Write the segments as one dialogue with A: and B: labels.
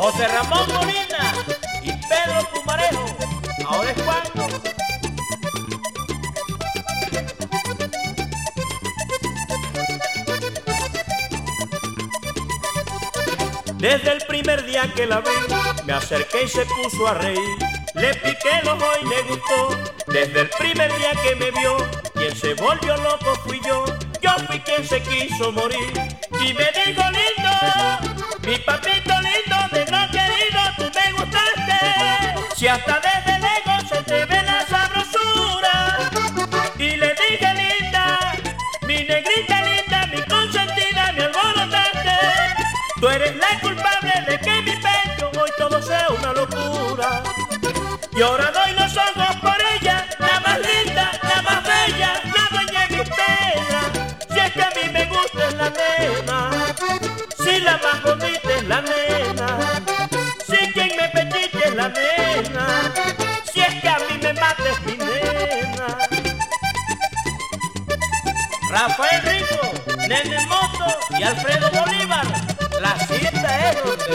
A: José Ramón Molina y Pedro Pumarejo. Ahora es cuando. Desde el primer día que la vi, me acerqué y se puso a reír. Le piqué el ojo y le gustó. Desde el primer día que me vio, quien se volvió loco fui yo. Yo fui quien se quiso morir. Y me dijo lindo, Tú eres la culpable de que mi pecho hoy todo sea una locura. Y ahora doy los ojos por ella, la más linda, la más bella, la dueña de mi pena. Si es que a mí me gusta es la nena, si la más bonita es la nena, si quien me petiche es la nena, si es que a mí me mata es mi nena. Rafael Rico, Nene Moto y Alfredo Bolívar, es donde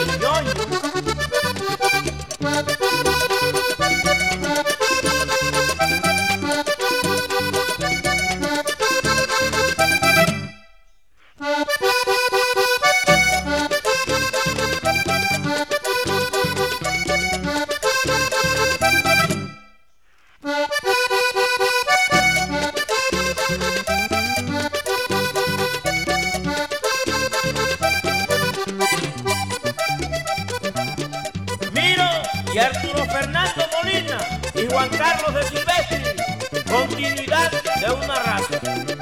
A: y Arturo Fernando Molina y Juan Carlos de Silvestri, continuidad de una raza.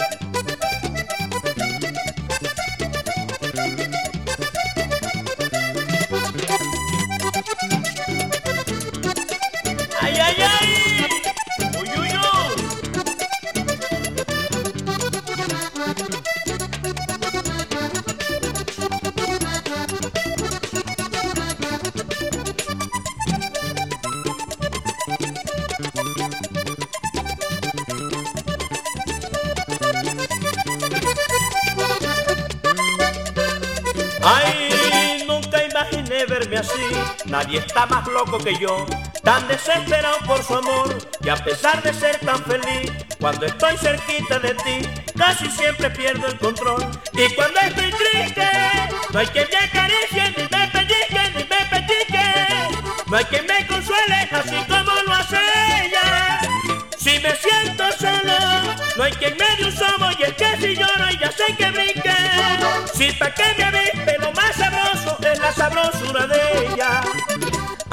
A: Así. Nadie está más loco que yo, tan desesperado por su amor. Y a pesar de ser tan feliz, cuando estoy cerquita de ti, casi siempre pierdo el control. Y cuando estoy triste, no hay quien me acaricie, ni me pellizque, ni me petique. No hay quien me consuele, así como lo hace ella. Si me siento solo, no hay quien me dé un sobo y el que si lloro ya sé que brinque. Si pa' que me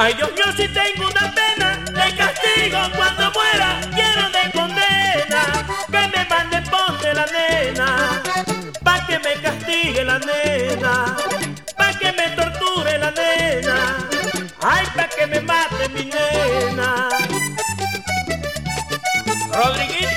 A: Ay Dios mío, si tengo una pena, de castigo cuando muera, quiero de condena, que me manden ponte la nena, pa' que me castigue la nena, pa' que me torture la nena, ay pa' que me mate mi nena. Rodríguez